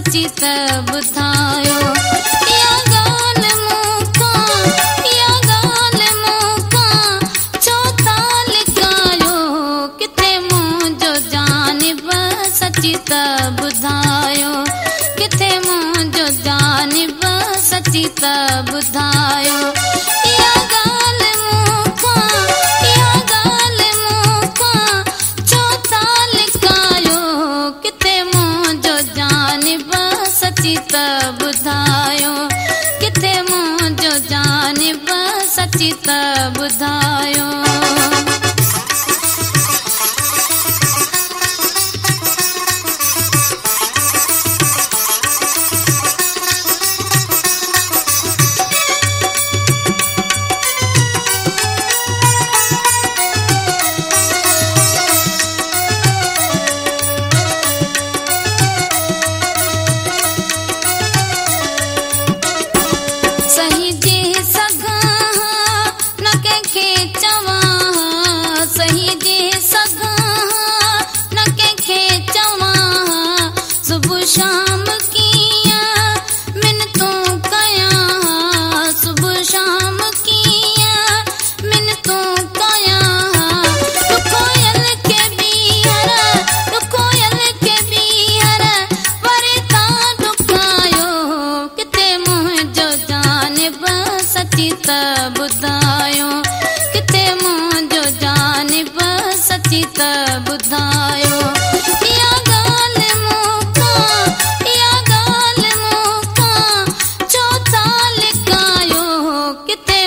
ٻڌايو ڪٿي منهنجو سچي ته ٻڌايو ڪٿي منهنجو جان سچي ته ٻڌايو جانب سچي ته ٻڌايو ڪٿي منهنجو جانب سچي ته ٻڌايو لڪايو ڪٿي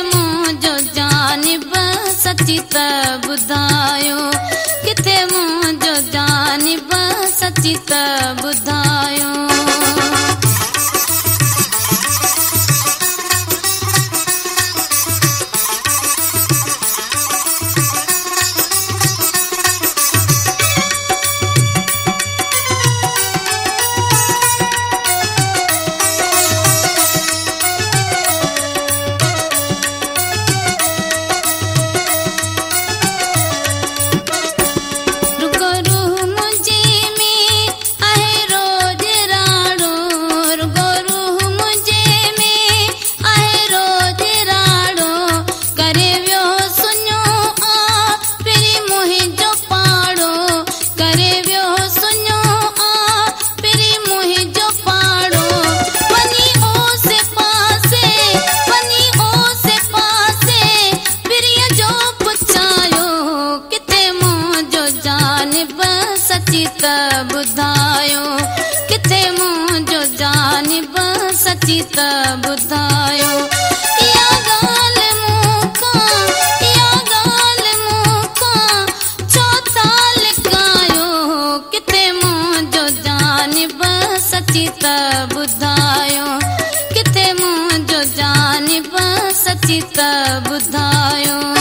جانب سچي ته ٻڌايو ڪٿي منهنجو جانب سچي ته ٻڌايو سچي ته ٻڌايو لڪايو ڪٿي منهنجو جانب سچي ته ٻڌايو ڪٿي منهنجو سچي ته ٻڌايو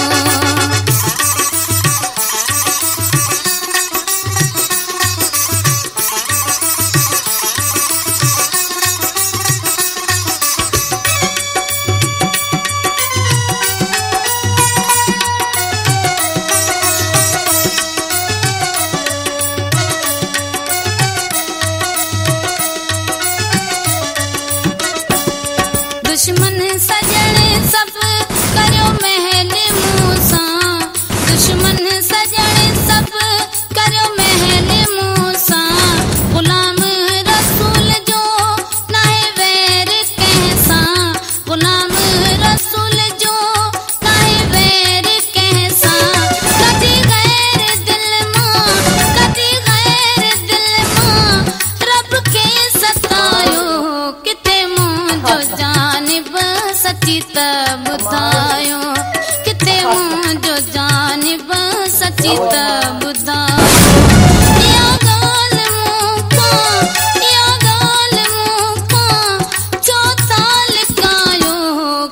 ٻڌايو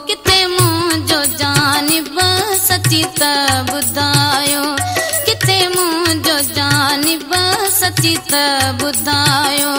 ڪٿي مون جو جان سچي ته ٻڌايو ڪٿي مون جان سچي ته ٻڌايو